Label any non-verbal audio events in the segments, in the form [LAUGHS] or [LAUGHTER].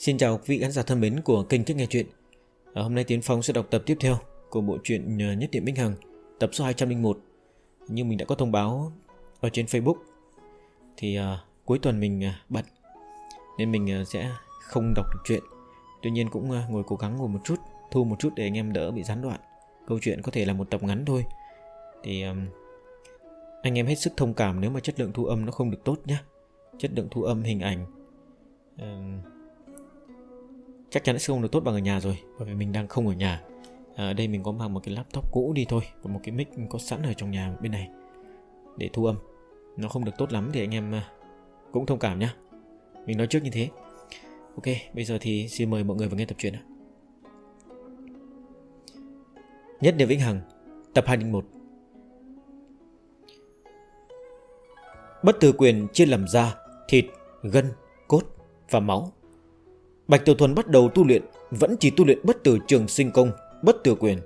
Xin chào quý vị khán giả thân mến của kênh Thích Nghe Chuyện. À, Hôm nay Tiến Phong sẽ đọc tập tiếp theo của bộ truyện à, Nhất Tiệm Minh Hằng Tập số 201 Như mình đã có thông báo ở trên Facebook Thì à, cuối tuần mình à, bận Nên mình à, sẽ không đọc truyện Tuy nhiên cũng à, ngồi cố gắng ngồi một chút Thu một chút để anh em đỡ bị gián đoạn. Câu chuyện có thể là một tập ngắn thôi. Thì à, anh em hết sức thông cảm nếu mà chất lượng thu âm nó không được tốt nhé Chất lượng thu âm hình ảnh à, chắc chắn sẽ không được tốt bằng ở nhà rồi, bởi vì mình đang không ở nhà. À, ở đây mình có mang một cái laptop cũ đi thôi và một cái mic có sẵn ở trong nhà bên này để thu âm. Nó không được tốt lắm thì anh em à, cũng thông cảm nhá. Mình nói trước như thế. Ok, bây giờ thì xin mời mọi người vào nghe tập truyện nhất niệm vĩnh hằng, tập 201 bất tử quyền chia làm da, thịt, gân, cốt và máu. Bạch Tiểu Thuần bắt đầu tu luyện, vẫn chỉ tu luyện bất tử trường sinh công, bất tử quyền.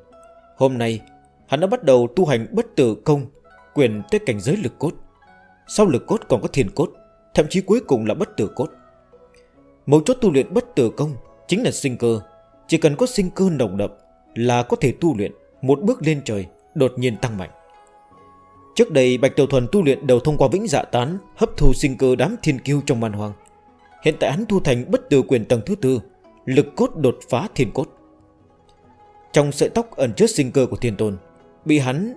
Hôm nay, hắn đã bắt đầu tu hành bất tử công, quyền tới cảnh giới lực cốt. Sau lực cốt còn có thiền cốt, thậm chí cuối cùng là bất tử cốt. Mấu chốt tu luyện bất tử công chính là sinh cơ. Chỉ cần có sinh cơ nồng đậm là có thể tu luyện một bước lên trời đột nhiên tăng mạnh. Trước đây Bạch Tiểu Thuần tu luyện đều thông qua vĩnh dạ tán hấp thu sinh cơ đám thiên kiêu trong man hoàng. Hiện tại hắn thu thành bất tử quyền tầng thứ tư, Lực cốt đột phá thiên cốt. Trong sợi tóc ẩn chứa sinh cơ của thiên tôn, Bị hắn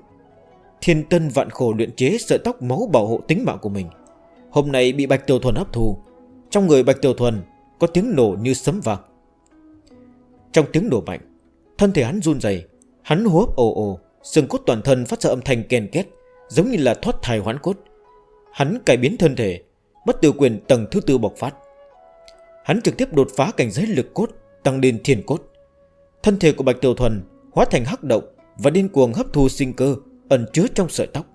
thiên tân vạn khổ luyện chế sợi tóc máu bảo hộ tính mạng của mình. Hôm nay bị Bạch Tiểu Thuần hấp thù Trong người Bạch Tiểu Thuần có tiếng nổ như sấm vàng. Trong tiếng nổ mạnh, Thân thể hắn run dày Hắn hô hấp ồ ồ Sừng cốt toàn thân phát ra âm thanh kèn két, Giống như là thoát thai hoán cốt. Hắn cải biến thân thể, Bất tử quyền tầng thứ tư bộc phát. Hắn trực tiếp đột phá cảnh giới lực cốt, tăng lên thiên cốt. Thân thể của Bạch Tiểu Thuần hóa thành hắc động và điên cuồng hấp thu sinh cơ ẩn chứa trong sợi tóc.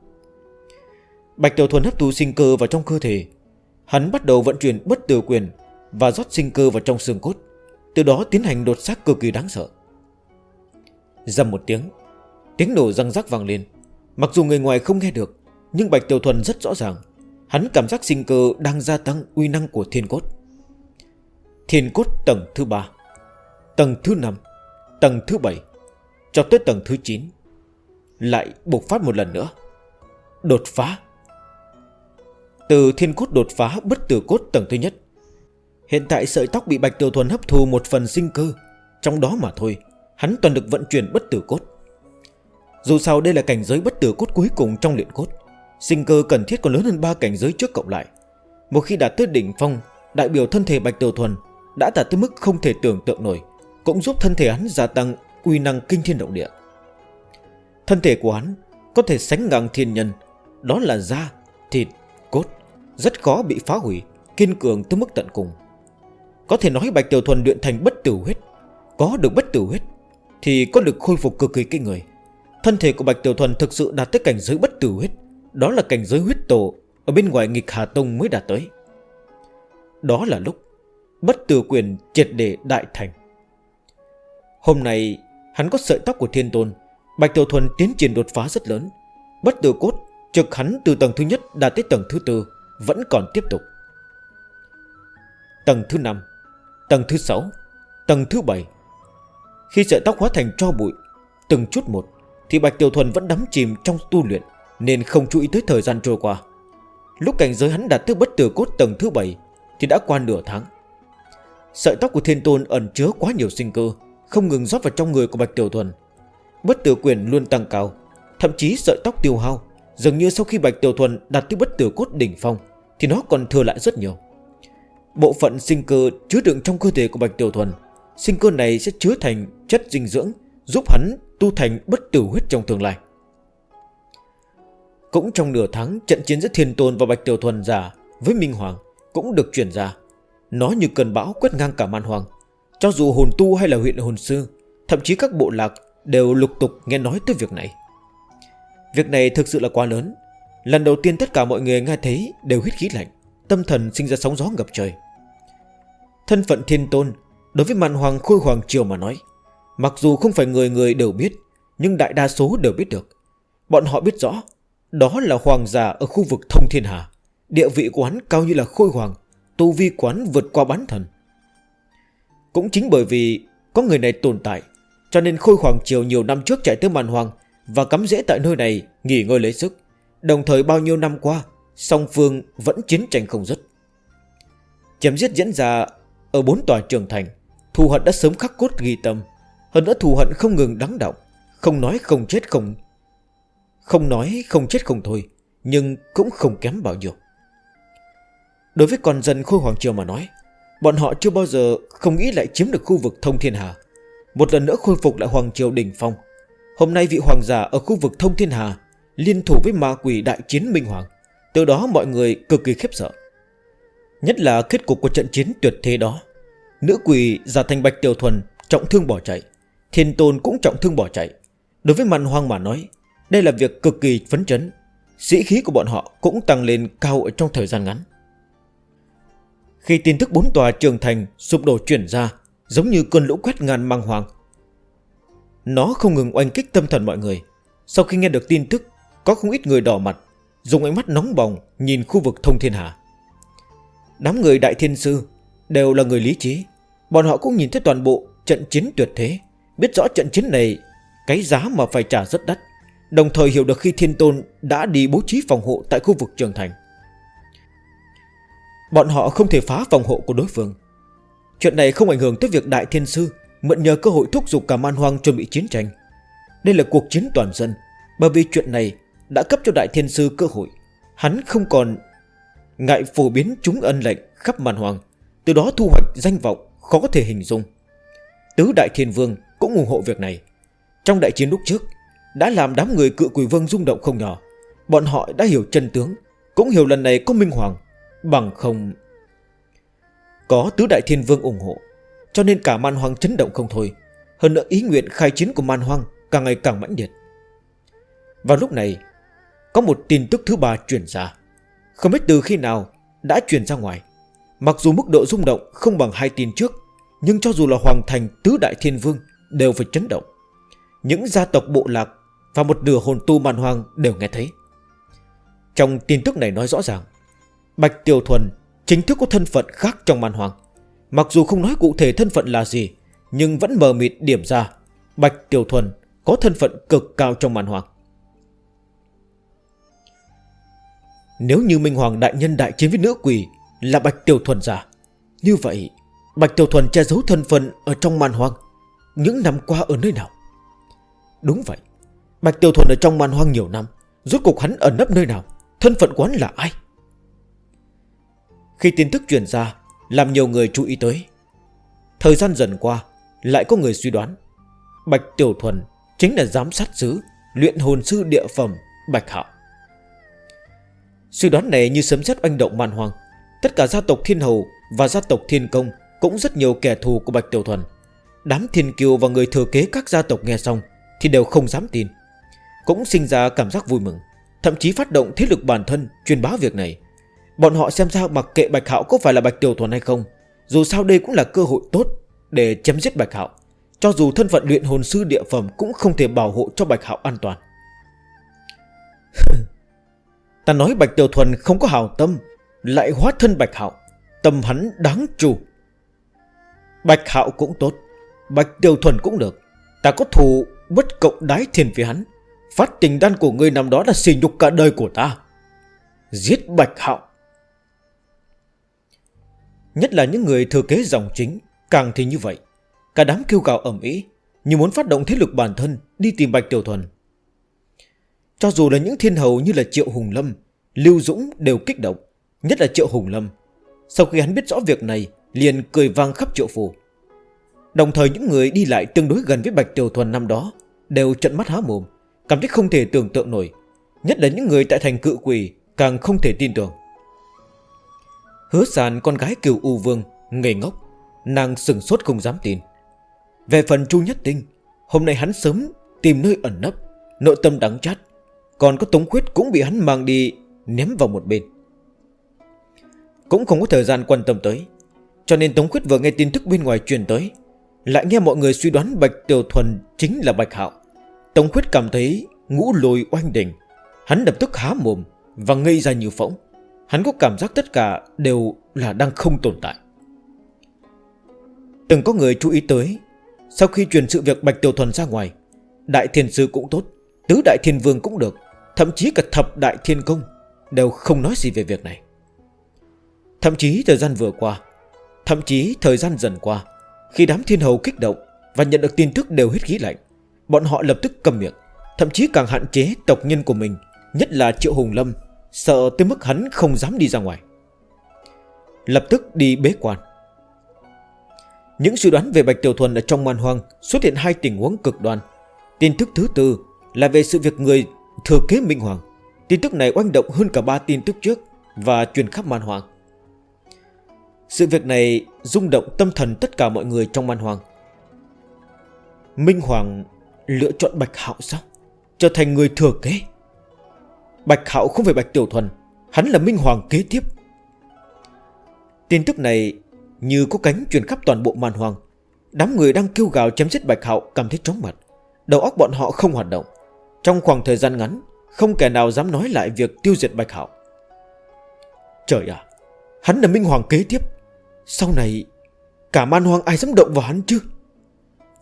Bạch Tiểu Thuần hấp thu sinh cơ vào trong cơ thể. Hắn bắt đầu vận chuyển bất tử quyền và rót sinh cơ vào trong xương cốt, từ đó tiến hành đột xác cực kỳ đáng sợ. Dầm một tiếng, tiếng nổ răng rắc vang lên. Mặc dù người ngoài không nghe được, nhưng Bạch Tiểu Thuần rất rõ ràng. Hắn cảm giác sinh cơ đang gia tăng uy năng của thiên cốt thiên cốt tầng thứ 3 Tầng thứ 5 Tầng thứ 7 Cho tới tầng thứ 9 Lại bộc phát một lần nữa. Đột phá. Từ thiên cốt đột phá bất tử cốt tầng thứ nhất, Hiện tại sợi tóc bị Bạch Tiểu Thuần hấp thù một phần sinh cơ, Trong đó mà thôi, Hắn toàn được vận chuyển bất tử cốt. Dù sao đây là cảnh giới bất tử cốt cuối cùng trong luyện cốt, Sinh cơ cần thiết còn lớn hơn 3 cảnh giới trước cộng lại. Một khi đạt tới đỉnh phong, Đại biểu thân thể Bạch Tiểu Thuần đã đạt tới mức không thể tưởng tượng nổi, cũng giúp thân thể hắn gia tăng quy năng kinh thiên động địa. Thân thể của hắn có thể sánh ngang thiên nhân, đó là da, thịt, cốt, rất khó bị phá hủy, kiên cường tới mức tận cùng. Có thể nói Bạch Tiểu Thuần luyện thành bất tử huyết, có được bất tử huyết thì có được khôi phục cực kỳ kinh người. Thân thể của Bạch Tiểu Thuần thực sự đạt tới cảnh giới bất tử huyết, đó là cảnh giới huyết tổ ở bên ngoài nghịch Hà Tông mới đạt tới. Đó là lúc bất tử quyền triệt để đại thành. Hôm nay, hắn có sợi tóc của thiên tôn, Bạch Tiểu Thuần tiến triển đột phá rất lớn. Bất tử cốt trực hắn từ tầng thứ nhất đạt tới tầng thứ tư vẫn còn tiếp tục. Tầng thứ năm, tầng thứ sáu, tầng thứ bảy. Khi sợi tóc hóa thành tro bụi, từng chút một, thì Bạch Tiểu Thuần vẫn đắm chìm trong tu luyện nên không chú ý tới thời gian trôi qua. Lúc cảnh giới hắn đạt tới bất tử cốt tầng thứ bảy thì đã qua nửa tháng. Sợi tóc của thiên tôn ẩn chứa quá nhiều sinh cơ, Không ngừng rót vào trong người của Bạch Tiểu Thuần. Bất tử quyền luôn tăng cao, Thậm chí sợi tóc tiêu hao, Dường như sau khi Bạch Tiểu Thuần đạt tới bất tử cốt đỉnh phong, Thì nó còn thừa lại rất nhiều. Bộ phận sinh cơ chứa đựng trong cơ thể của Bạch Tiểu Thuần, Sinh cơ này sẽ chứa thành chất dinh dưỡng, Giúp hắn tu thành bất tử huyết trong tương lai. Cũng trong nửa tháng, trận chiến giữa Thiên Tôn và Bạch Tiểu Thuần giả với Minh Hoàng cũng được chuyển ra. Nó như cơn bão quét ngang cả man hoàng. Cho dù hồn tu hay là huyện hồn sư, Thậm chí các bộ lạc đều lục tục nghe nói tới việc này. Việc này thực sự là quá lớn. Lần đầu tiên tất cả mọi người nghe thấy đều hít khí lạnh, Tâm thần sinh ra sóng gió ngập trời. Thân phận thiên tôn Đối với man hoàng khôi hoàng triều mà nói, Mặc dù không phải người người đều biết, Nhưng đại đa số đều biết được. Bọn họ biết rõ, Đó là hoàng giả ở khu vực thông thiên hà. Địa vị của hắn cao như là khôi hoàng tu vi quán vượt qua bán thần. Cũng chính bởi vì có người này tồn tại, cho nên Khôi Hoàng Triều nhiều năm trước chạy tới màn hoàng và cắm rễ tại nơi này nghỉ ngơi lấy sức. Đồng thời bao nhiêu năm qua, song phương vẫn chiến tranh không dứt. Chém giết diễn ra ở bốn tòa trường thành, thù hận đã sớm khắc cốt ghi tâm. Hơn nữa thù hận không ngừng đắng động, không nói không chết không... Không nói không chết không thôi, nhưng cũng không kém bao nhiêu. Đối với con dân Khôi Hoàng Triều mà nói, Bọn họ chưa bao giờ, không nghĩ lại chiếm được khu vực Thông Thiên Hà. Một lần nữa khôi phục lại Hoàng Triều đỉnh phong. Hôm nay vị hoàng giả ở khu vực Thông Thiên Hà Liên thủ với ma quỷ đại chiến Minh Hoàng. Từ đó mọi người cực kỳ khiếp sợ. Nhất là kết cục của trận chiến tuyệt thế đó. Nữ quỷ giả thành Bạch Tiểu Thuần Trọng thương bỏ chạy. Thiên Tôn cũng trọng thương bỏ chạy. Đối với màn hoàng mà nói, Đây là việc cực kỳ phấn chấn. Sĩ khí của bọn họ cũng tăng lên cao ở trong thời gian ngắn. Khi tin tức bốn tòa trường thành sụp đổ chuyển ra, Giống như cơn lũ quét ngàn mang hoàng. Nó không ngừng oanh kích tâm thần mọi người. Sau khi nghe được tin tức, Có không ít người đỏ mặt, Dùng ánh mắt nóng bỏng nhìn khu vực thông thiên hạ. Đám người đại thiên sư Đều là người lý trí. Bọn họ cũng nhìn thấy toàn bộ trận chiến tuyệt thế, Biết rõ trận chiến này Cái giá mà phải trả rất đắt, Đồng thời hiểu được khi thiên tôn đã đi bố trí phòng hộ tại khu vực trường thành. Bọn họ không thể phá phòng hộ của đối phương. Chuyện này không ảnh hưởng tới việc Đại Thiên Sư Mượn nhờ cơ hội thúc giục cả man hoang chuẩn bị chiến tranh. Đây là cuộc chiến toàn dân, Bởi vì chuyện này đã cấp cho Đại Thiên Sư cơ hội. Hắn không còn ngại phổ biến chúng ân lệnh khắp man hoang, Từ đó thu hoạch danh vọng khó có thể hình dung. Tứ Đại Thiên Vương cũng ủng hộ việc này. Trong đại chiến lúc trước, Đã làm đám người cự quỷ vương rung động không nhỏ. Bọn họ đã hiểu chân tướng, Cũng hiểu lần này có Minh Hoàng Bằng không, Có tứ đại thiên vương ủng hộ, Cho nên cả man hoang chấn động không thôi. Hơn nữa ý nguyện khai chiến của man hoang Càng ngày càng mãnh liệt. Vào lúc này, Có một tin tức thứ ba chuyển ra. Không biết từ khi nào đã chuyển ra ngoài. Mặc dù mức độ rung động không bằng hai tin trước, Nhưng cho dù là hoàng thành tứ đại thiên vương Đều phải chấn động. Những gia tộc bộ lạc Và một nửa hồn tu man hoang đều nghe thấy. Trong tin tức này nói rõ ràng Bạch Tiểu Thuần chính thức có thân phận khác trong man hoàng. Mặc dù không nói cụ thể thân phận là gì, nhưng vẫn mờ mịt điểm ra. Bạch Tiểu Thuần có thân phận cực cao trong man hoàng. Nếu như Minh Hoàng đại nhân đại chiến với nữ quỷ là Bạch Tiểu Thuần giả, như vậy Bạch Tiểu Thuần che giấu thân phận ở trong man hoàng Những năm qua ở nơi nào Đúng vậy Bạch Tiểu Thuần ở trong man hoàng nhiều năm Rốt cuộc hắn ở nấp nơi nào Thân phận quán là ai khi tin tức truyền ra, Làm nhiều người chú ý tới. Thời gian dần qua, Lại có người suy đoán. Bạch Tiểu Thuần chính là giám sát sứ Luyện hồn sư địa phẩm Bạch Hạo. Suy đoán này như sấm xét oanh động man hoang. Tất cả gia tộc Thiên Hầu Và gia tộc Thiên Công Cũng rất nhiều kẻ thù của Bạch Tiểu Thuần. Đám Thiên Kiều và người thừa kế các gia tộc nghe xong Thì đều không dám tin. Cũng sinh ra cảm giác vui mừng, Thậm chí phát động thế lực bản thân Truyền bá việc này. Bọn họ xem sao mặc kệ Bạch Hạo có phải là Bạch Tiểu Thuần hay không? Dù sao đây cũng là cơ hội tốt Để chém giết Bạch Hạo. Cho dù thân phận luyện hồn sư địa phẩm Cũng không thể bảo hộ cho Bạch Hạo an toàn. [LAUGHS] Ta nói Bạch Tiểu Thuần không có hào tâm, Lại hóa thân Bạch Hạo. Tâm hắn đáng trù. Bạch Hạo cũng tốt, Bạch Tiểu Thuần cũng được. Ta có thù bất cộng đái thiền với hắn. Phát tình đan của người nằm đó đã xỉ nhục cả đời của ta. Giết Bạch Hạo. Nhất là những người thừa kế dòng chính, Càng thì như vậy. Cả đám kêu gào ẩm ý, Như muốn phát động thế lực bản thân Đi tìm Bạch Tiểu Thuần. Cho dù là những thiên hầu như là Triệu Hùng Lâm, Lưu Dũng đều kích động, Nhất là Triệu Hùng Lâm. Sau khi hắn biết rõ việc này, Liền cười vang khắp Triệu Phủ. Đồng thời những người đi lại tương đối gần với Bạch Tiểu Thuần năm đó Đều trận mắt há mồm, Cảm thấy không thể tưởng tượng nổi. Nhất là những người tại thành cự quỷ Càng không thể tin tưởng. Hứa sàn con gái kiều U Vương, Ngây ngốc. Nàng sừng sốt không dám tin. Về phần Chu Nhất Tinh, Hôm nay hắn sớm tìm nơi ẩn nấp. Nội tâm đắng chát, Còn có Tống Khuyết cũng bị hắn mang đi Ném vào một bên. Cũng không có thời gian quan tâm tới, Cho nên Tống Khuyết vừa nghe tin tức bên ngoài truyền tới, Lại nghe mọi người suy đoán Bạch Tiểu Thuần chính là Bạch Hạo. Tống Khuyết cảm thấy ngũ lồi oanh đỉnh, Hắn đập tức há mồm Và ngây ra nhiều phỏng Hắn có cảm giác tất cả đều là đang không tồn tại. Từng có người chú ý tới, Sau khi truyền sự việc Bạch Tiểu Thuần ra ngoài, Đại Thiên Sư cũng tốt, Tứ Đại Thiên Vương cũng được, Thậm chí cả Thập Đại Thiên Công Đều không nói gì về việc này. Thậm chí thời gian vừa qua, Thậm chí thời gian dần qua, Khi đám thiên hầu kích động Và nhận được tin tức đều hít khí lạnh, Bọn họ lập tức cầm miệng, Thậm chí càng hạn chế tộc nhân của mình, Nhất là Triệu Hùng Lâm Sợ tới mức hắn không dám đi ra ngoài. Lập tức đi bế quan. Những suy đoán về Bạch Tiểu Thuần ở trong man hoang Xuất hiện hai tình huống cực đoan. Tin tức thứ tư là về sự việc người thừa kế Minh Hoàng. Tin tức này oanh động hơn cả ba tin tức trước Và truyền khắp man hoang. Sự việc này rung động tâm thần tất cả mọi người trong man hoang. Minh Hoàng lựa chọn Bạch Hạo sao? Trở thành người thừa kế. Bạch Hạo không phải Bạch Tiểu Thuần, Hắn là Minh Hoàng kế tiếp. Tin tức này như có cánh truyền khắp toàn bộ màn hoàng. Đám người đang kêu gào chém giết Bạch Hạo cảm thấy chóng mặt. Đầu óc bọn họ không hoạt động. Trong khoảng thời gian ngắn, Không kẻ nào dám nói lại việc tiêu diệt Bạch Hạo. Trời ạ, Hắn là Minh Hoàng kế tiếp. Sau này, Cả man hoang ai dám động vào hắn chứ?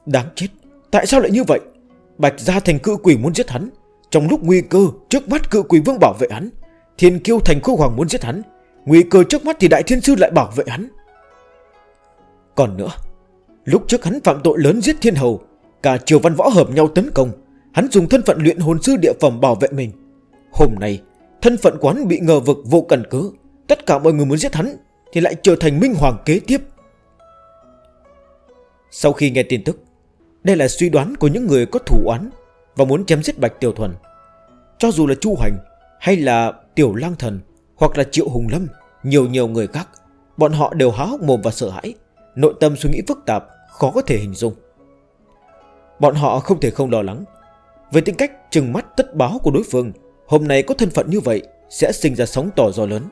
Đáng chết, Tại sao lại như vậy? Bạch gia thành cự quỷ muốn giết hắn. Trong lúc nguy cơ trước mắt cự quỷ vương bảo vệ hắn, Thiên kiêu thành khôi hoàng muốn giết hắn, Nguy cơ trước mắt thì đại thiên sư lại bảo vệ hắn. Còn nữa, Lúc trước hắn phạm tội lớn giết thiên hầu, Cả triều văn võ hợp nhau tấn công, Hắn dùng thân phận luyện hồn sư địa phẩm bảo vệ mình. Hôm nay, Thân phận quán bị ngờ vực vô cần cứ, Tất cả mọi người muốn giết hắn Thì lại trở thành minh hoàng kế tiếp. Sau khi nghe tin tức, Đây là suy đoán của những người có thủ oán và muốn chém giết Bạch Tiểu Thuần. Cho dù là Chu Hành hay là Tiểu Lang Thần hoặc là Triệu Hùng Lâm, nhiều nhiều người khác, bọn họ đều há hốc mồm và sợ hãi, nội tâm suy nghĩ phức tạp, khó có thể hình dung. Bọn họ không thể không lo lắng. Về tính cách trừng mắt tất báo của đối phương, hôm nay có thân phận như vậy sẽ sinh ra sóng tỏ gió lớn.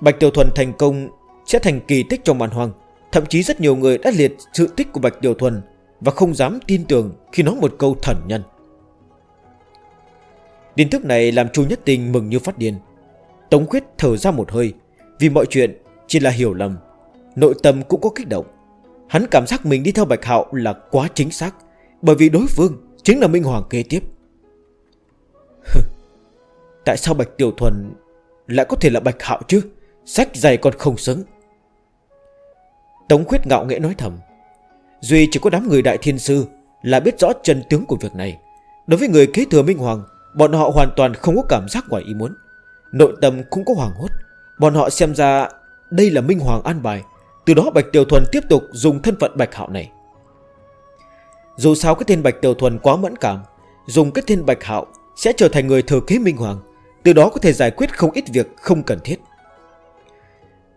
Bạch Tiểu Thuần thành công sẽ thành kỳ tích trong màn hoàng. Thậm chí rất nhiều người đã liệt sự tích của Bạch Tiểu Thuần và không dám tin tưởng khi nói một câu thần nhân. Tin tức này làm chu nhất tình mừng như phát điên. Tống khuyết thở ra một hơi, Vì mọi chuyện chỉ là hiểu lầm, Nội tâm cũng có kích động. Hắn cảm giác mình đi theo Bạch Hạo là quá chính xác, Bởi vì đối phương chính là Minh Hoàng kế tiếp. Tại sao Bạch Tiểu Thuần lại có thể là Bạch Hạo chứ? Sách dày còn không xứng. Tống khuyết ngạo nghệ nói thầm. Duy chỉ có đám người đại thiên sư Là biết rõ chân tướng của việc này. Đối với người kế thừa Minh Hoàng, Bọn họ hoàn toàn không có cảm giác ngoài ý muốn. Nội tâm cũng có hoàng hốt. Bọn họ xem ra đây là Minh Hoàng an bài. Từ đó Bạch Tiểu Thuần tiếp tục dùng thân phận Bạch Hạo này. Dù sao cái tên Bạch Tiểu Thuần quá mẫn cảm, Dùng cái tên Bạch Hạo Sẽ trở thành người thừa kế Minh Hoàng. Từ đó có thể giải quyết không ít việc không cần thiết.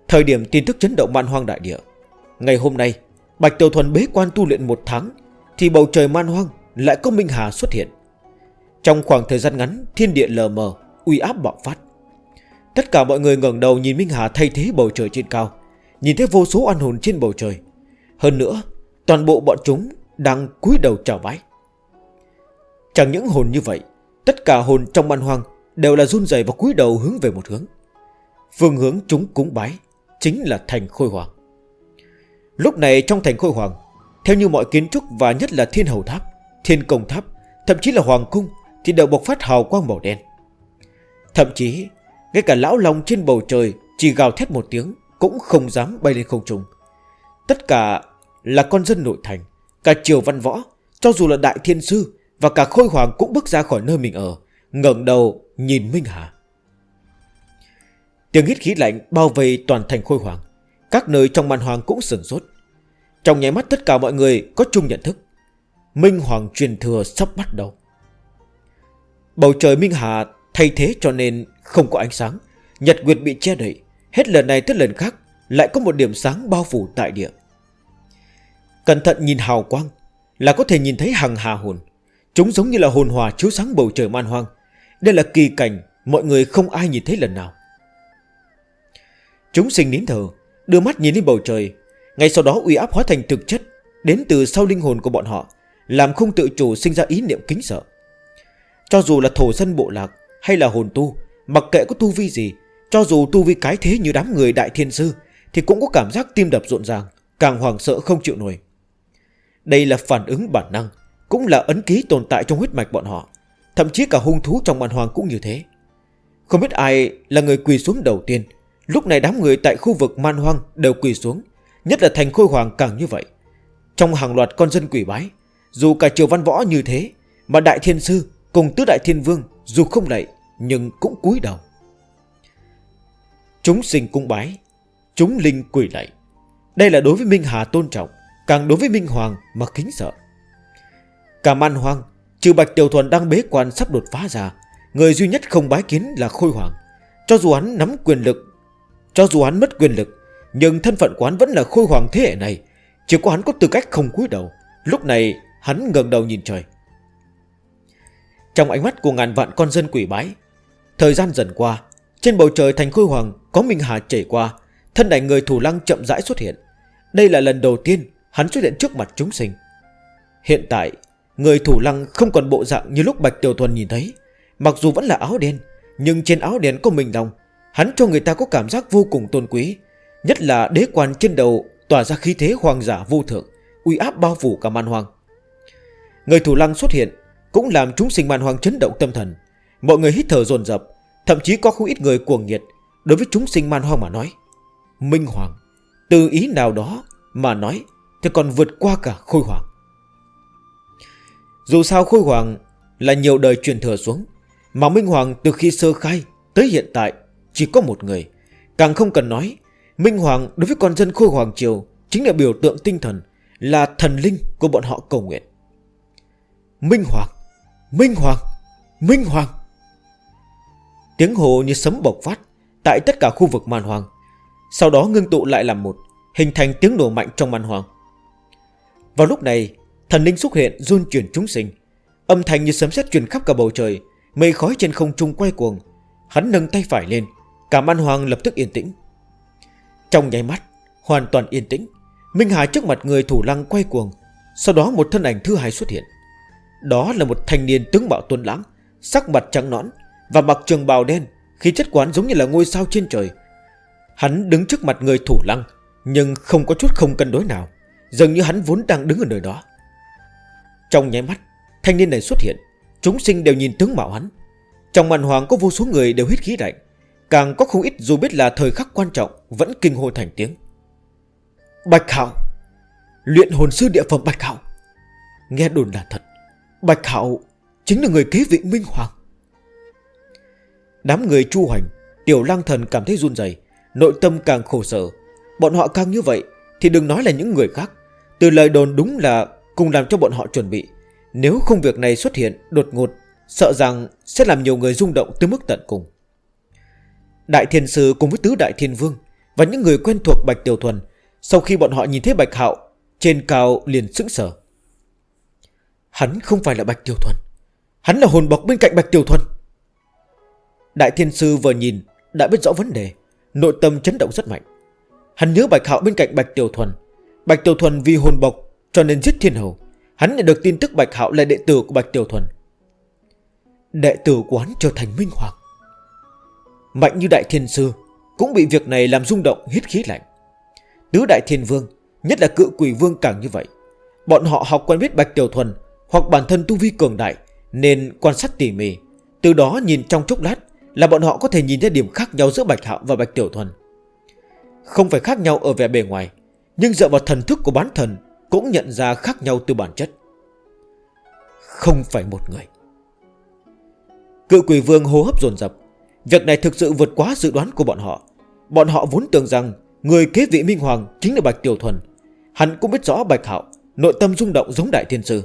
Thời điểm tin tức chấn động man hoang đại địa, Ngày hôm nay Bạch Tiểu Thuần bế quan tu luyện một tháng, Thì bầu trời man hoang lại có Minh Hà xuất hiện. Trong khoảng thời gian ngắn, Thiên địa lờ mờ, Uy áp bạo phát. Tất cả mọi người ngẩng đầu nhìn Minh Hà thay thế bầu trời trên cao, Nhìn thấy vô số oan hồn trên bầu trời. Hơn nữa, Toàn bộ bọn chúng đang cúi đầu chào bái. Chẳng những hồn như vậy, Tất cả hồn trong man hoang Đều là run dày và cúi đầu hướng về một hướng. Phương hướng chúng cúng bái Chính là thành khôi hoàng Lúc này trong thành khôi hoàng, Theo như mọi kiến trúc và nhất là thiên hầu tháp, Thiên công tháp, Thậm chí là hoàng cung, Thì đều bộc phát hào quang màu đen. Thậm chí, Ngay cả lão lòng trên bầu trời Chỉ gào thét một tiếng Cũng không dám bay lên không trung. Tất cả là con dân nội thành, Cả triều văn võ, Cho dù là đại thiên sư Và cả khôi hoàng cũng bước ra khỏi nơi mình ở, ngẩng đầu nhìn Minh Hà. Tiếng hít khí lạnh bao vây toàn thành khôi hoàng, Các nơi trong màn hoàng cũng sừng sốt. Trong nháy mắt tất cả mọi người có chung nhận thức. Minh Hoàng truyền thừa sắp bắt đầu. Bầu trời Minh Hà thay thế cho nên không có ánh sáng. Nhật Nguyệt bị che đậy. Hết lần này tới lần khác, Lại có một điểm sáng bao phủ tại địa. Cẩn thận nhìn hào quang, Là có thể nhìn thấy hàng hà hồn. Chúng giống như là hồn hòa chiếu sáng bầu trời man hoang. Đây là kỳ cảnh Mọi người không ai nhìn thấy lần nào. Chúng sinh nín thở, Đưa mắt nhìn lên bầu trời. Ngay sau đó uy áp hóa thành thực chất, Đến từ sau linh hồn của bọn họ, Làm không tự chủ sinh ra ý niệm kính sợ. Cho dù là thổ dân bộ lạc Hay là hồn tu, Mặc kệ có tu vi gì, Cho dù tu vi cái thế như đám người đại thiên sư, Thì cũng có cảm giác tim đập rộn ràng, Càng hoàng sợ không chịu nổi. Đây là phản ứng bản năng, Cũng là ấn ký tồn tại trong huyết mạch bọn họ, Thậm chí cả hung thú trong bàn hoàng cũng như thế. Không biết ai là người quỳ xuống đầu tiên, Lúc này đám người tại khu vực man hoang đều quỳ xuống Nhất là thành khôi hoàng càng như vậy. Trong hàng loạt con dân quỷ bái, Dù cả triều văn võ như thế, Mà đại thiên sư cùng tứ đại thiên vương Dù không lạy, nhưng cũng cúi đầu. Chúng sinh cung bái, Chúng linh quỷ lạy. Đây là đối với Minh Hà tôn trọng, Càng đối với Minh Hoàng mà kính sợ. Cả man hoang Trừ Bạch Tiểu Thuần đang bế quan sắp đột phá ra, Người duy nhất không bái kiến là Khôi Hoàng. Cho dù hắn nắm quyền lực, Cho dù hắn mất quyền lực nhưng thân phận quán vẫn là khôi hoàng thế hệ này. Chỉ có hắn có tư cách không cúi đầu. Lúc này, hắn ngẩng đầu nhìn trời. Trong ánh mắt của ngàn vạn con dân quỷ bái, Thời gian dần qua, Trên bầu trời thành khôi hoàng có Minh Hà chảy qua, Thân ảnh người thủ lăng chậm rãi xuất hiện. Đây là lần đầu tiên hắn xuất hiện trước mặt chúng sinh. Hiện tại, Người thủ lăng không còn bộ dạng như lúc Bạch Tiểu Thuần nhìn thấy. Mặc dù vẫn là áo đen, Nhưng trên áo đen có mình đồng. Hắn cho người ta có cảm giác vô cùng tôn quý. Nhất là đế quan trên đầu tỏa ra khí thế hoàng giả vô thượng, uy áp bao phủ cả man hoang. Người thủ lăng xuất hiện cũng làm chúng sinh man hoang chấn động tâm thần. Mọi người hít thở dồn dập, thậm chí có không ít người cuồng nhiệt đối với chúng sinh man hoang mà nói. Minh hoàng, từ ý nào đó mà nói thì còn vượt qua cả khôi hoàng. Dù sao khôi hoàng là nhiều đời truyền thừa xuống, mà Minh Hoàng từ khi sơ khai tới hiện tại chỉ có một người. Càng không cần nói Minh Hoàng đối với con dân khôi Hoàng Triều chính là biểu tượng tinh thần, là thần linh của bọn họ cầu nguyện. Minh Hoàng, Minh Hoàng, Minh Hoàng. Tiếng hồ như sấm bộc phát tại tất cả khu vực màn hoàng. Sau đó ngưng tụ lại làm một, hình thành tiếng nổ mạnh trong màn hoàng. Vào lúc này, thần linh xuất hiện run chuyển chúng sinh. Âm thanh như sấm sét chuyển khắp cả bầu trời, mây khói trên không trung quay cuồng. Hắn nâng tay phải lên, cả màn hoàng lập tức yên tĩnh. Trong nháy mắt, Hoàn toàn yên tĩnh, Minh Hải trước mặt người thủ lăng quay cuồng, Sau đó một thân ảnh thứ hai xuất hiện. Đó là một thanh niên tướng mạo tuân lãng, Sắc mặt trắng nõn Và mặc trường bào đen khi chất quán giống như là ngôi sao trên trời. Hắn đứng trước mặt người thủ lăng, Nhưng không có chút không cân đối nào, Dường như hắn vốn đang đứng ở nơi đó. Trong nháy mắt, Thanh niên này xuất hiện, Chúng sinh đều nhìn tướng mạo hắn. Trong màn hoàng có vô số người đều hít khí lạnh Càng có không ít dù biết là thời khắc quan trọng, Vẫn kinh hô thành tiếng. Bạch Hạo, Luyện hồn sư địa phẩm Bạch Hạo. Nghe đồn là thật, Bạch Hạo chính là người kế vị Minh Hoàng. Đám người chu hành Tiểu lang thần cảm thấy run dày Nội tâm càng khổ sở. Bọn họ càng như vậy, Thì đừng nói là những người khác. Từ lời đồn đúng là cùng làm cho bọn họ chuẩn bị. Nếu không việc này xuất hiện đột ngột, Sợ rằng sẽ làm nhiều người rung động tới mức tận cùng. Đại Thiên Sư cùng với Tứ Đại Thiên Vương và những người quen thuộc Bạch Tiểu Thuần sau khi bọn họ nhìn thấy Bạch Hạo trên cao liền sững sở. Hắn không phải là Bạch Tiểu Thuần. Hắn là hồn bọc bên cạnh Bạch Tiểu Thuần. Đại Thiên Sư vừa nhìn đã biết rõ vấn đề, nội tâm chấn động rất mạnh. Hắn nhớ Bạch Hạo bên cạnh Bạch Tiểu Thuần. Bạch Tiểu Thuần vì hồn bọc cho nên giết thiên hầu. Hắn nhận được tin tức Bạch Hạo là đệ tử của Bạch Tiểu Thuần. Đệ tử của hắn trở thành minh hoàng. Mạnh như đại thiên sư Cũng bị việc này làm rung động hít khí lạnh. Tứ đại thiên vương, Nhất là cự quỷ vương càng như vậy. Bọn họ học quen biết Bạch Tiểu Thuần Hoặc bản thân tu vi cường đại Nên quan sát tỉ mỉ, Từ đó nhìn trong chốc lát Là bọn họ có thể nhìn thấy điểm khác nhau giữa Bạch Hạo và Bạch Tiểu Thuần. Không phải khác nhau ở vẻ bề ngoài, Nhưng dựa vào thần thức của bán thần Cũng nhận ra khác nhau từ bản chất. Không phải một người. Cự quỷ vương hô hấp dồn dập Việc này thực sự vượt quá dự đoán của bọn họ. Bọn họ vốn tưởng rằng Người kế vị Minh Hoàng chính là Bạch Tiểu Thuần. Hắn cũng biết rõ Bạch Hạo, Nội tâm rung động giống Đại Thiên Sư.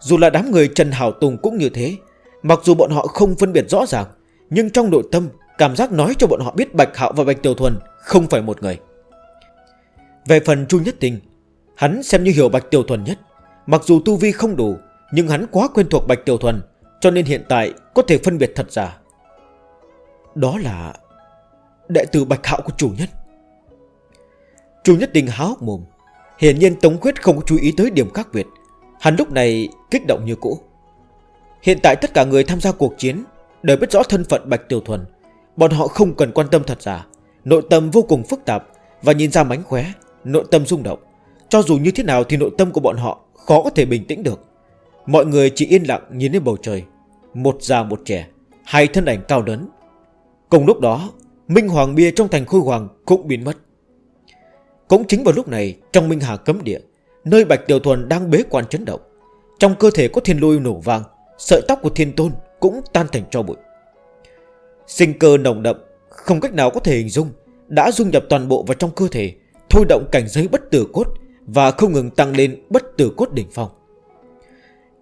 Dù là đám người Trần Hảo Tùng cũng như thế, Mặc dù bọn họ không phân biệt rõ ràng, Nhưng trong nội tâm, Cảm giác nói cho bọn họ biết Bạch Hạo và Bạch Tiểu Thuần Không phải một người. Về phần Chu Nhất Tình, Hắn xem như hiểu Bạch Tiểu Thuần nhất. Mặc dù tu vi không đủ, Nhưng hắn quá quen thuộc Bạch Tiểu Thuần, Cho nên hiện tại có thể phân biệt thật giả. Đó là Đệ tử Bạch Hạo của chủ nhất chủ Nhất Đình háo mồm, Hiển nhiên Tống Khuyết không có chú ý tới điểm khác biệt. Hắn lúc này kích động như cũ. Hiện tại tất cả người tham gia cuộc chiến Đều biết rõ thân phận Bạch Tiểu Thuần. Bọn họ không cần quan tâm thật giả. Nội tâm vô cùng phức tạp Và nhìn ra mánh khóe, Nội tâm rung động. Cho dù như thế nào thì nội tâm của bọn họ Khó có thể bình tĩnh được. Mọi người chỉ yên lặng nhìn lên bầu trời, Một già một trẻ, Hai thân ảnh cao đớn Cùng lúc đó, Minh Hoàng Bia trong thành Khôi Hoàng cũng biến mất. Cũng chính vào lúc này, trong Minh Hà cấm địa, nơi Bạch Tiểu Thuần đang bế quan chấn động, trong cơ thể có thiên lôi nổ vang, sợi tóc của thiên tôn cũng tan thành cho bụi. Sinh cơ nồng đậm, không cách nào có thể hình dung, đã dung nhập toàn bộ vào trong cơ thể, thôi động cảnh giới bất tử cốt và không ngừng tăng lên bất tử cốt đỉnh phong.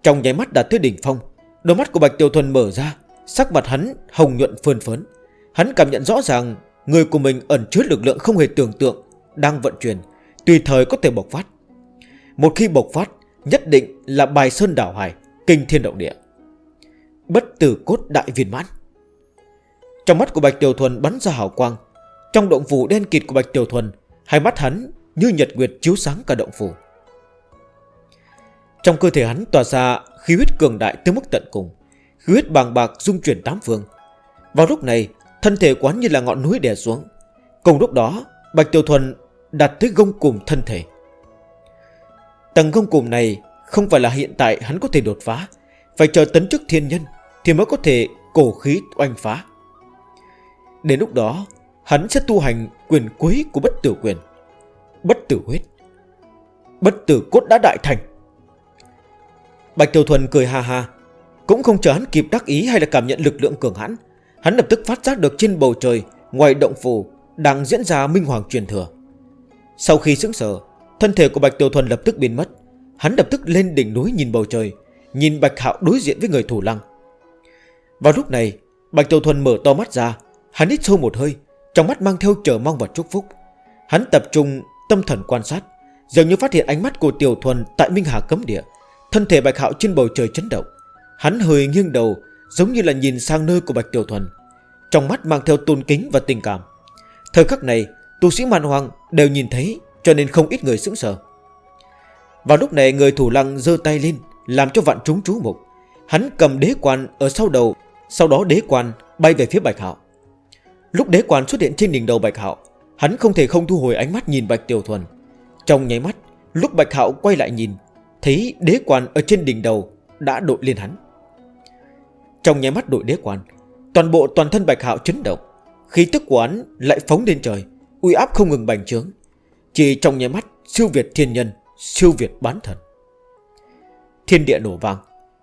Trong nháy mắt đạt tới đỉnh phong, đôi mắt của Bạch Tiểu Thuần mở ra, sắc mặt hắn hồng nhuận phơn phấn. Hắn cảm nhận rõ ràng người của mình ẩn chứa lực lượng không hề tưởng tượng, đang vận chuyển, tùy thời có thể bộc phát. Một khi bộc phát, nhất định là bài sơn đảo hải, kinh thiên động địa. Bất tử cốt đại viên mãn. Trong mắt của Bạch Tiểu Thuần bắn ra hào quang, trong động phủ đen kịt của Bạch Tiểu Thuần, hai mắt hắn như nhật nguyệt chiếu sáng cả động phủ. Trong cơ thể hắn tỏa ra khí huyết cường đại tới mức tận cùng, khí huyết bàng bạc dung chuyển tám phương. Vào lúc này, Thân thể quán như là ngọn núi đè xuống. Cùng lúc đó, Bạch Tiểu Thuần đặt tới gông cùm thân thể. Tầng gông cùm này Không phải là hiện tại hắn có thể đột phá, Phải chờ tấn chức thiên nhân Thì mới có thể cổ khí oanh phá. Đến lúc đó, Hắn sẽ tu hành quyền quý của bất tử quyền. Bất tử huyết. Bất tử cốt đã đại thành. Bạch Tiểu Thuần cười ha ha, Cũng không chờ hắn kịp đắc ý hay là cảm nhận lực lượng cường hãn Hắn lập tức phát giác được trên bầu trời, Ngoài động phủ, Đang diễn ra minh hoàng truyền thừa. Sau khi sững sờ, Thân thể của Bạch tiêu Thuần lập tức biến mất. Hắn lập tức lên đỉnh núi nhìn bầu trời, Nhìn Bạch Hạo đối diện với người thủ lăng. Vào lúc này, Bạch tiêu Thuần mở to mắt ra, Hắn hít sâu một hơi, Trong mắt mang theo chờ mong và chúc phúc. Hắn tập trung tâm thần quan sát, Dường như phát hiện ánh mắt của Tiểu Thuần Tại Minh Hà cấm địa, Thân thể Bạch Hạo trên bầu trời chấn động. Hắn hơi nghiêng đầu Giống như là nhìn sang nơi của Bạch Tiểu Thuần, Trong mắt mang theo tôn kính và tình cảm. Thời khắc này, tu sĩ man hoàng đều nhìn thấy, Cho nên không ít người sững sờ. Vào lúc này, người thủ lăng dơ tay lên, Làm cho vạn chúng chú mục. Hắn cầm đế quan ở sau đầu, Sau đó đế quan bay về phía Bạch Hạo. Lúc đế quan xuất hiện trên đỉnh đầu Bạch Hạo, Hắn không thể không thu hồi ánh mắt nhìn Bạch Tiểu Thuần. Trong nháy mắt, Lúc Bạch Hạo quay lại nhìn, Thấy đế quan ở trên đỉnh đầu Đã đội lên hắn. Trong nháy mắt đội đế quan, Toàn bộ toàn thân bạch hạo chấn động. Khí tức của hắn lại phóng lên trời, uy áp không ngừng bành trướng. Chỉ trong nháy mắt, siêu việt thiên nhân, Siêu việt bán thần. Thiên địa nổ vang,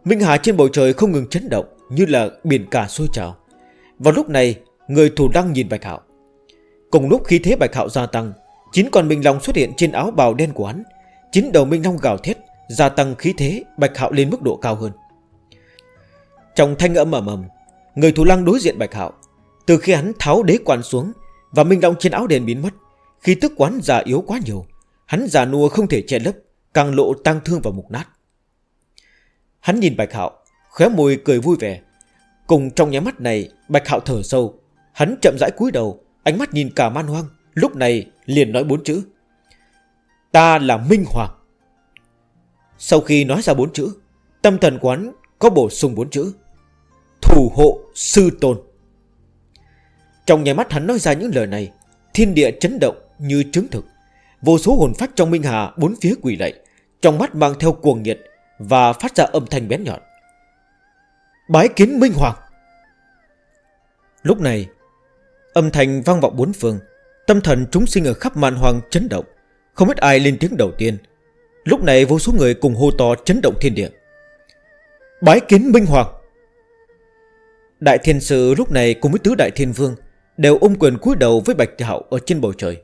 Minh Hà trên bầu trời không ngừng chấn động Như là biển cả sôi trào. Vào lúc này, người thủ đang nhìn bạch hạo. Cùng lúc khí thế bạch hạo gia tăng, chín con minh long xuất hiện trên áo bào đen của hắn, chín đầu minh long gào thét, Gia tăng khí thế bạch hạo lên mức độ cao hơn. Trong thanh âm ầm ầm, Người thủ lăng đối diện Bạch Hạo. Từ khi hắn tháo đế quan xuống Và minh động trên áo đèn biến mất, Khi tức quán già yếu quá nhiều, Hắn già nua không thể che lấp, Càng lộ tăng thương và mục nát. Hắn nhìn Bạch Hạo, Khóe môi cười vui vẻ. Cùng trong nháy mắt này, Bạch Hạo thở sâu. Hắn chậm rãi cúi đầu, Ánh mắt nhìn cả man hoang, Lúc này liền nói bốn chữ. Ta là Minh Hoàng. Sau khi nói ra bốn chữ, Tâm thần quán có bổ sung bốn chữ. Thủ hộ sư tôn. Trong nháy mắt hắn nói ra những lời này, Thiên địa chấn động như chứng thực. Vô số hồn phách trong Minh Hà bốn phía quỷ lệ Trong mắt mang theo cuồng nhiệt Và phát ra âm thanh bén nhọn. Bái kiến Minh Hoàng. Lúc này, Âm thanh vang vọng bốn phương, Tâm thần chúng sinh ở khắp màn hoàng chấn động, Không biết ai lên tiếng đầu tiên. Lúc này vô số người cùng hô to chấn động thiên địa. Bái kiến Minh Hoàng. Đại thiên sư lúc này cùng với tứ đại thiên vương Đều ôm quyền cúi đầu với bạch hạo ở trên bầu trời.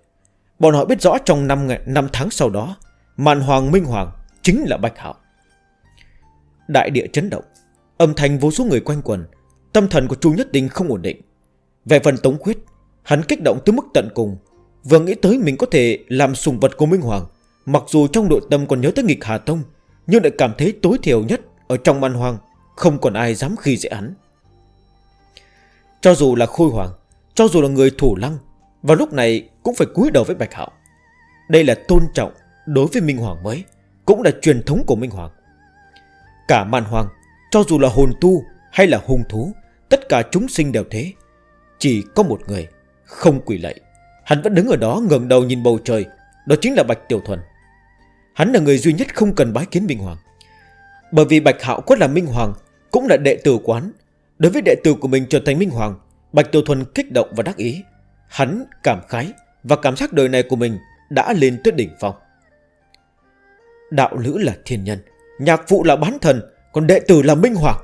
Bọn họ biết rõ trong năm, ngày, năm tháng sau đó Mạn hoàng minh hoàng chính là bạch hạo. Đại địa chấn động Âm thanh vô số người quanh quần Tâm thần của Chu Nhất Đình không ổn định. Về phần Tống Khuyết Hắn kích động tới mức tận cùng Vừa nghĩ tới mình có thể làm sùng vật của Minh Hoàng Mặc dù trong nội tâm còn nhớ tới nghịch Hà Tông Nhưng lại cảm thấy tối thiểu nhất Ở trong Mạn Hoàng Không còn ai dám khi dễ hắn. Cho dù là khôi hoàng Cho dù là người thủ lăng, Vào lúc này cũng phải cúi đầu với Bạch Hạo. Đây là tôn trọng đối với Minh Hoàng mới, Cũng là truyền thống của Minh Hoàng. Cả màn hoàng, Cho dù là hồn tu hay là hung thú, Tất cả chúng sinh đều thế. Chỉ có một người, Không quỷ lệ Hắn vẫn đứng ở đó ngẩng đầu nhìn bầu trời, Đó chính là Bạch Tiểu Thuần. Hắn là người duy nhất không cần bái kiến Minh Hoàng. Bởi vì Bạch Hạo quất là Minh Hoàng, Cũng là đệ tử quán Đối với đệ tử của mình trở thành Minh Hoàng, Bạch Tiêu Thuần kích động và đắc ý. Hắn cảm khái Và cảm giác đời này của mình đã lên tới đỉnh phong. Đạo lữ là thiên nhân, Nhạc phụ là bán thần, Còn đệ tử là Minh Hoàng.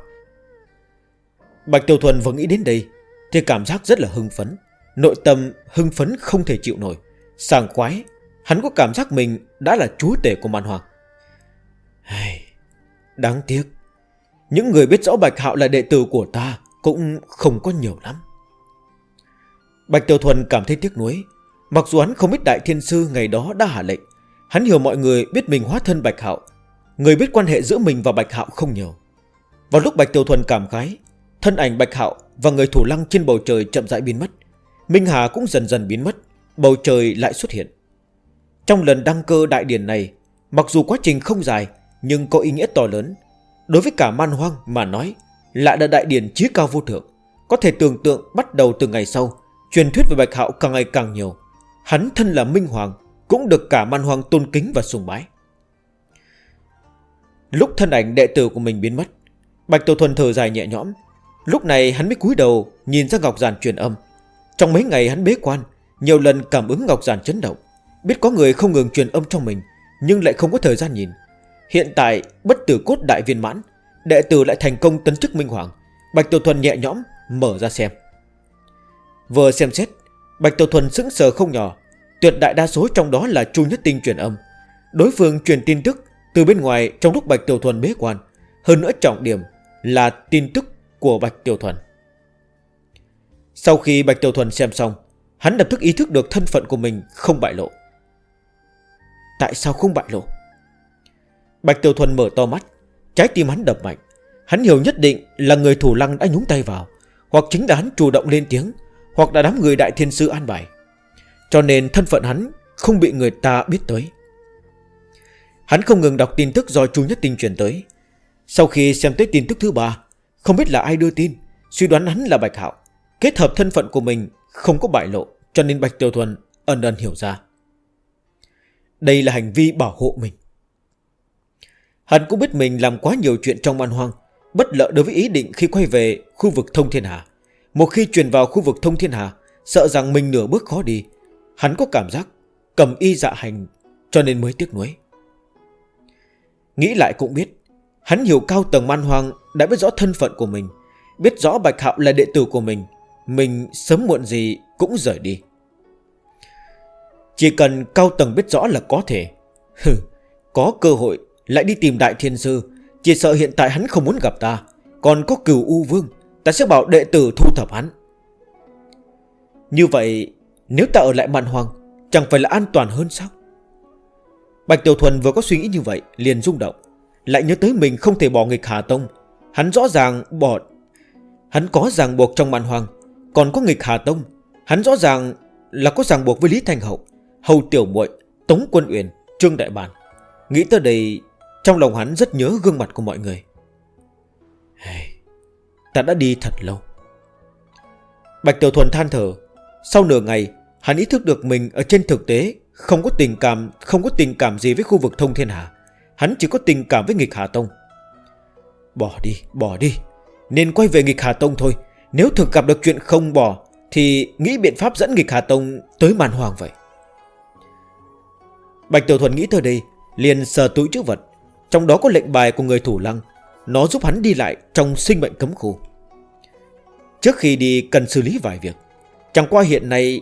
Bạch Tiêu Thuần vừa nghĩ đến đây, Thì cảm giác rất là hưng phấn. Nội tâm hưng phấn không thể chịu nổi. Sàng quái Hắn có cảm giác mình đã là chúa tể của màn hoàng. Đáng tiếc. Những người biết rõ Bạch Hạo là đệ tử của ta cũng không có nhiều lắm. Bạch Tiểu Thuần cảm thấy tiếc nuối. Mặc dù hắn không biết Đại Thiên Sư ngày đó đã hạ lệnh, hắn hiểu mọi người biết mình hóa thân Bạch Hạo. Người biết quan hệ giữa mình và Bạch Hạo không nhiều. Vào lúc Bạch Tiểu Thuần cảm khái, thân ảnh Bạch Hạo và người thủ lăng trên bầu trời chậm rãi biến mất. Minh Hà cũng dần dần biến mất, bầu trời lại xuất hiện. Trong lần đăng cơ đại điển này, mặc dù quá trình không dài nhưng có ý nghĩa to lớn, Đối với cả man hoang mà nói, lại là đại điển chí cao vô thượng. Có thể tưởng tượng bắt đầu từ ngày sau, truyền thuyết về Bạch Hạo càng ngày càng nhiều. Hắn thân là Minh Hoàng, cũng được cả man hoang tôn kính và sùng bái. Lúc thân ảnh đệ tử của mình biến mất, Bạch Tổ Thuần thở dài nhẹ nhõm. Lúc này hắn mới cúi đầu nhìn ra Ngọc Giản truyền âm. Trong mấy ngày hắn bế quan, nhiều lần cảm ứng Ngọc Giản chấn động. Biết có người không ngừng truyền âm cho mình, nhưng lại không có thời gian nhìn. Hiện tại, bất tử cốt đại viên mãn, Đệ tử lại thành công tấn chức Minh Hoàng. Bạch Tiểu Thuần nhẹ nhõm mở ra xem. Vừa xem xét, Bạch Tiểu Thuần sững sờ không nhỏ. Tuyệt đại đa số trong đó là Chu Nhất Tinh truyền âm. Đối phương truyền tin tức Từ bên ngoài trong lúc Bạch Tiểu Thuần bế quan. Hơn nữa trọng điểm là tin tức của Bạch Tiểu Thuần. Sau khi Bạch Tiểu Thuần xem xong, Hắn lập tức ý thức được thân phận của mình không bại lộ. Tại sao không bại lộ? Bạch Tiểu Thuần mở to mắt. Trái tim hắn đập mạnh. Hắn hiểu nhất định là người thủ lăng đã nhúng tay vào, Hoặc chính là hắn chủ động lên tiếng, Hoặc đã đám người đại thiên sư an bài. Cho nên thân phận hắn Không bị người ta biết tới. Hắn không ngừng đọc tin tức do Chu Nhất Tinh truyền tới. Sau khi xem tới tin tức thứ ba, Không biết là ai đưa tin, Suy đoán hắn là Bạch Hạo. Kết hợp thân phận của mình không có bại lộ, Cho nên Bạch Tiểu Thuần ẩn ẩn hiểu ra. Đây là hành vi bảo hộ mình. Hắn cũng biết mình làm quá nhiều chuyện trong man hoang, bất lợi đối với ý định khi quay về khu vực thông thiên hà. Một khi truyền vào khu vực thông thiên hà, sợ rằng mình nửa bước khó đi. Hắn có cảm giác cầm y dạ hành cho nên mới tiếc nuối. Nghĩ lại cũng biết, hắn hiểu cao tầng man hoang đã biết rõ thân phận của mình, biết rõ Bạch Hạo là đệ tử của mình, mình sớm muộn gì cũng rời đi. Chỉ cần cao tầng biết rõ là có thể. [LAUGHS] Hừ, có cơ hội lại đi tìm đại thiên sư. Chỉ sợ hiện tại hắn không muốn gặp ta. Còn có cửu U Vương, Ta sẽ bảo đệ tử thu thập hắn. Như vậy, Nếu ta ở lại mạn hoàng, Chẳng phải là an toàn hơn sao? Bạch Tiểu Thuần vừa có suy nghĩ như vậy, Liền rung động. Lại nhớ tới mình không thể bỏ nghịch Hà Tông. Hắn rõ ràng bỏ, Hắn có ràng buộc trong mạn hoàng, Còn có nghịch Hà Tông. Hắn rõ ràng là có ràng buộc với Lý Thành Hậu, Hầu Tiểu muội, Tống Quân Uyển, Trương Đại Bản. Nghĩ tới đây trong lòng hắn rất nhớ gương mặt của mọi người. Ta đã đi thật lâu. Bạch Tiểu Thuần than thở. Sau nửa ngày Hắn ý thức được mình ở trên thực tế Không có tình cảm Không có tình cảm gì với khu vực thông thiên hạ Hắn chỉ có tình cảm với nghịch Hà Tông. Bỏ đi, bỏ đi. Nên quay về nghịch Hà Tông thôi. Nếu thực gặp được chuyện không bỏ Thì nghĩ biện pháp dẫn nghịch Hà Tông tới màn hoàng vậy. Bạch Tiểu Thuần nghĩ tới đây Liền sờ túi chữ vật. Trong đó có lệnh bài của người thủ lăng. Nó giúp hắn đi lại trong sinh mệnh cấm khu. Trước khi đi cần xử lý vài việc. Chẳng qua hiện nay,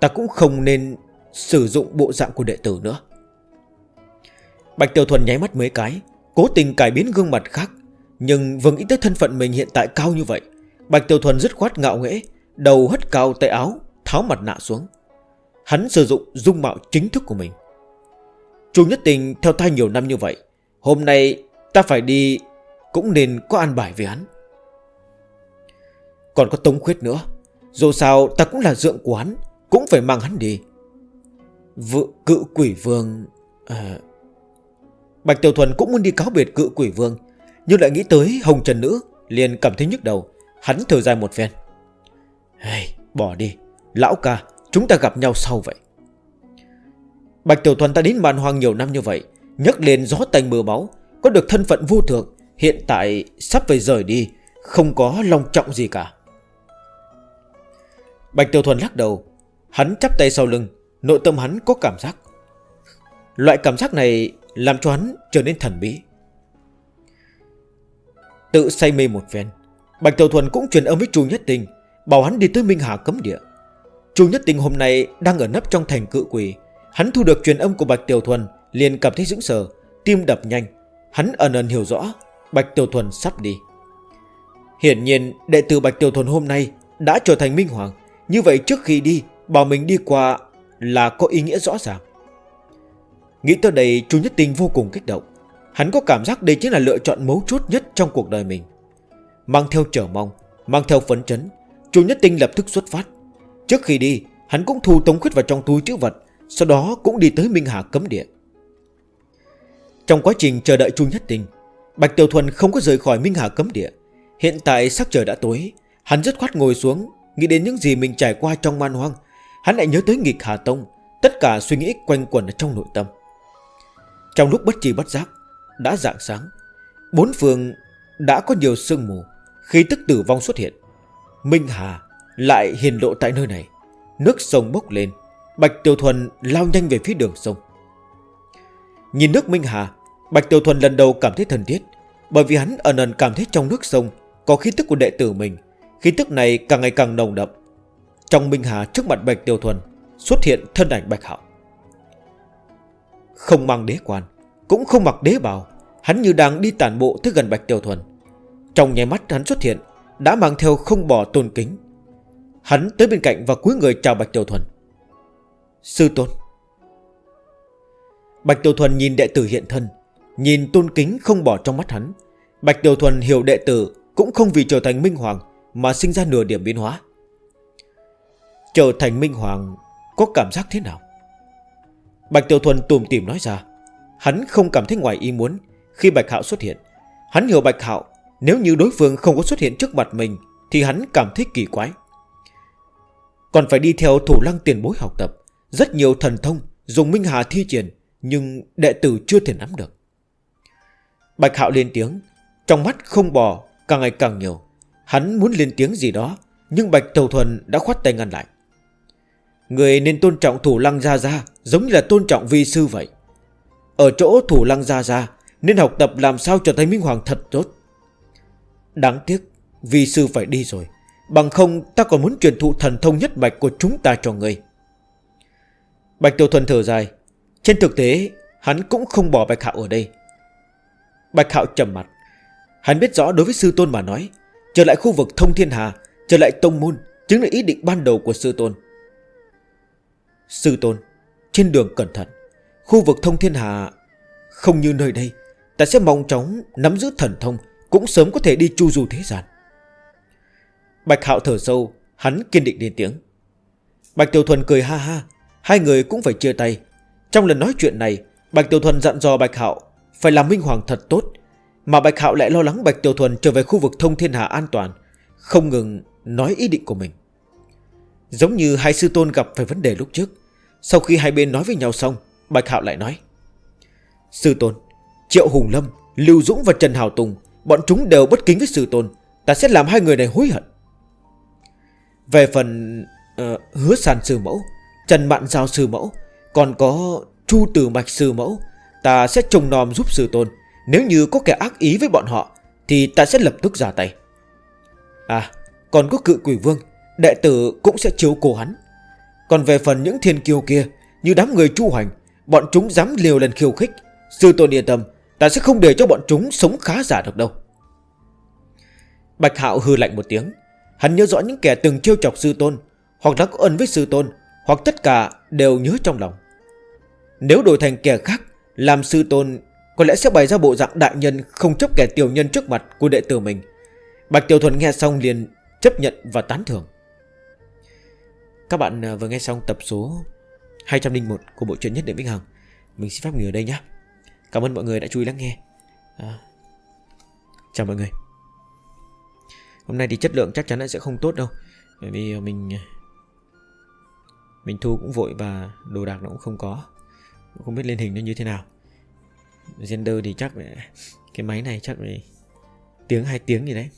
Ta cũng không nên sử dụng bộ dạng của đệ tử nữa. Bạch Tiểu Thuần nháy mắt mấy cái, Cố tình cải biến gương mặt khác, Nhưng vâng ý tới thân phận mình hiện tại cao như vậy. Bạch Tiểu Thuần dứt khoát ngạo nghễ, Đầu hất cao tay áo, Tháo mặt nạ xuống. Hắn sử dụng dung mạo chính thức của mình. Chu Nhất Tình theo thai nhiều năm như vậy Hôm nay ta phải đi Cũng nên có an bài với hắn. Còn có tống khuyết nữa Dù sao ta cũng là dượng của hắn Cũng phải mang hắn đi. Vự cự quỷ vương à... Bạch Tiểu Thuần cũng muốn đi cáo biệt cự quỷ vương Nhưng lại nghĩ tới hồng trần nữ Liền cảm thấy nhức đầu Hắn thở dài một phen. Hey, Bỏ đi Lão ca Chúng ta gặp nhau sau vậy. Bạch Tiểu Thuần ta đến Bàn hoang nhiều năm như vậy nhắc lên gió tanh mưa máu, có được thân phận vô thượng, hiện tại sắp phải rời đi, không có long trọng gì cả. Bạch tiểu Thuần lắc đầu, hắn chắp tay sau lưng, nội tâm hắn có cảm giác. Loại cảm giác này làm cho hắn trở nên thần bí. Tự say mê một phen, Bạch tiểu Thuần cũng truyền âm với Chu Nhất Tình, bảo hắn đi tới Minh Hà cấm địa. Chu Nhất Tình hôm nay đang ở nấp trong thành cự quỷ, hắn thu được truyền âm của Bạch tiểu Thuần, liền cảm thấy dững sờ, tim đập nhanh. Hắn ẩn ẩn hiểu rõ, Bạch Tiểu Thuần sắp đi. Hiển nhiên, đệ tử Bạch Tiểu Thuần hôm nay đã trở thành minh hoàng. Như vậy trước khi đi, bảo mình đi qua là có ý nghĩa rõ ràng. Nghĩ tới đây, chú Nhất Tinh vô cùng kích động. Hắn có cảm giác đây chính là lựa chọn mấu chốt nhất trong cuộc đời mình. Mang theo trở mong, mang theo phấn chấn, chú Nhất Tinh lập tức xuất phát. Trước khi đi, hắn cũng thu tống khuyết vào trong túi chữ vật, sau đó cũng đi tới Minh Hà cấm địa. Trong quá trình chờ đợi Chu Nhất Tình Bạch Tiểu Thuần không có rời khỏi Minh Hà cấm địa. Hiện tại sắc trời đã tối, Hắn rất khoát ngồi xuống, Nghĩ đến những gì mình trải qua trong man hoang. Hắn lại nhớ tới nghịch Hà Tông, Tất cả suy nghĩ quanh quẩn ở trong nội tâm. Trong lúc bất trì bất giác, Đã rạng sáng, Bốn phường đã có nhiều sương mù Khi tức tử vong xuất hiện. Minh Hà lại hiền lộ tại nơi này. Nước sông bốc lên, Bạch Tiểu Thuần lao nhanh về phía đường sông. Nhìn nước Minh Hà Bạch Tiêu Thuần lần đầu cảm thấy thân thiết, Bởi vì hắn ẩn ẩn cảm thấy trong nước sông Có khí tức của đệ tử mình. Khí tức này càng ngày càng nồng đậm. Trong Minh Hà trước mặt Bạch Tiêu Thuần Xuất hiện thân ảnh Bạch Hạo. Không mang đế quan, Cũng không mặc đế bào, Hắn như đang đi tản bộ tới gần Bạch Tiêu Thuần. Trong nháy mắt hắn xuất hiện, Đã mang theo không bỏ tôn kính. Hắn tới bên cạnh và cúi người chào Bạch Tiêu Thuần. Sư Tôn. Bạch Tiêu Thuần nhìn đệ tử hiện thân Nhìn tôn kính không bỏ trong mắt hắn, Bạch Tiểu Thuần hiểu đệ tử Cũng không vì trở thành Minh Hoàng Mà sinh ra nửa điểm biến hóa. Trở thành Minh Hoàng Có cảm giác thế nào? Bạch Tiểu Thuần tùm tìm nói ra, Hắn không cảm thấy ngoài ý muốn Khi Bạch Hạo xuất hiện. Hắn hiểu Bạch Hạo, Nếu như đối phương không có xuất hiện trước mặt mình Thì hắn cảm thấy kỳ quái. Còn phải đi theo thủ lăng tiền bối học tập, Rất nhiều thần thông Dùng Minh Hà thi triển Nhưng đệ tử chưa thể nắm được. Bạch Hạo lên tiếng. Trong mắt không bò, càng ngày càng nhiều. Hắn muốn lên tiếng gì đó, Nhưng Bạch Tàu Thuần đã khoát tay ngăn lại. Người nên tôn trọng thủ lăng gia gia, Giống như là tôn trọng vi sư vậy. Ở chỗ thủ lăng gia gia, Nên học tập làm sao trở thành Minh Hoàng thật tốt. Đáng tiếc, Vi sư phải đi rồi. Bằng không, ta còn muốn truyền thụ thần thông nhất bạch của chúng ta cho người. Bạch Tiểu Thuần thở dài. Trên thực tế, Hắn cũng không bỏ Bạch Hạo ở đây. Bạch Hạo trầm mặt. Hắn biết rõ đối với sư tôn mà nói, Trở lại khu vực thông thiên hà, Trở lại tông môn Chính là ý định ban đầu của sư tôn. Sư tôn, Trên đường cẩn thận, Khu vực thông thiên hà Không như nơi đây, Ta sẽ mong chóng nắm giữ thần thông, Cũng sớm có thể đi chu du thế gian. Bạch Hạo thở sâu, Hắn kiên định lên tiếng. Bạch Tiểu Thuần cười ha ha, Hai người cũng phải chia tay. Trong lần nói chuyện này, Bạch Tiểu Thuần dặn dò Bạch Hạo phải làm minh hoàng thật tốt Mà Bạch Hạo lại lo lắng Bạch Tiểu Thuần trở về khu vực thông thiên hà an toàn Không ngừng nói ý định của mình. Giống như hai sư tôn gặp phải vấn đề lúc trước Sau khi hai bên nói với nhau xong Bạch Hạo lại nói Sư tôn Triệu Hùng Lâm, Lưu Dũng và Trần Hào Tùng Bọn chúng đều bất kính với sư tôn Ta sẽ làm hai người này hối hận. Về phần uh, Hứa Sàn Sư Mẫu Trần Mạn Giao Sư Mẫu Còn có Chu Tử Mạch Sư Mẫu Ta sẽ trông nom giúp sư tôn. Nếu như có kẻ ác ý với bọn họ, Thì ta sẽ lập tức ra tay. À còn có cự quỷ vương, Đệ tử cũng sẽ chiếu cố hắn. Còn về phần những thiên kiêu kia, Như đám người chu hành Bọn chúng dám liều lần khiêu khích. Sư tôn yên tâm, Ta sẽ không để cho bọn chúng sống khá giả được đâu. Bạch Hạo hư lạnh một tiếng. Hắn nhớ rõ những kẻ từng trêu chọc sư tôn, Hoặc đã có ơn với sư tôn, Hoặc tất cả đều nhớ trong lòng. Nếu đổi thành kẻ khác làm sư tôn có lẽ sẽ bày ra bộ dạng đại nhân Không chấp kẻ tiểu nhân trước mặt của đệ tử mình. Bạch Tiểu Thuần nghe xong liền chấp nhận và tán thưởng. Các bạn à, vừa nghe xong tập số 201 của bộ truyện nhất định Vĩnh Hằng Mình xin phép nghỉ ở đây nhé Cảm ơn mọi người đã chú ý lắng nghe. À, Chào mọi người. Hôm nay thì chất lượng chắc chắn là sẽ không tốt đâu Bởi vì mình à, Mình thu cũng vội và đồ đạc nó cũng không có không biết lên hình nó như thế nào. Gender thì chắc cái máy này chắc phải tiếng hai tiếng gì đấy.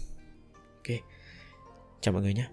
Ok. Chào mọi người nhé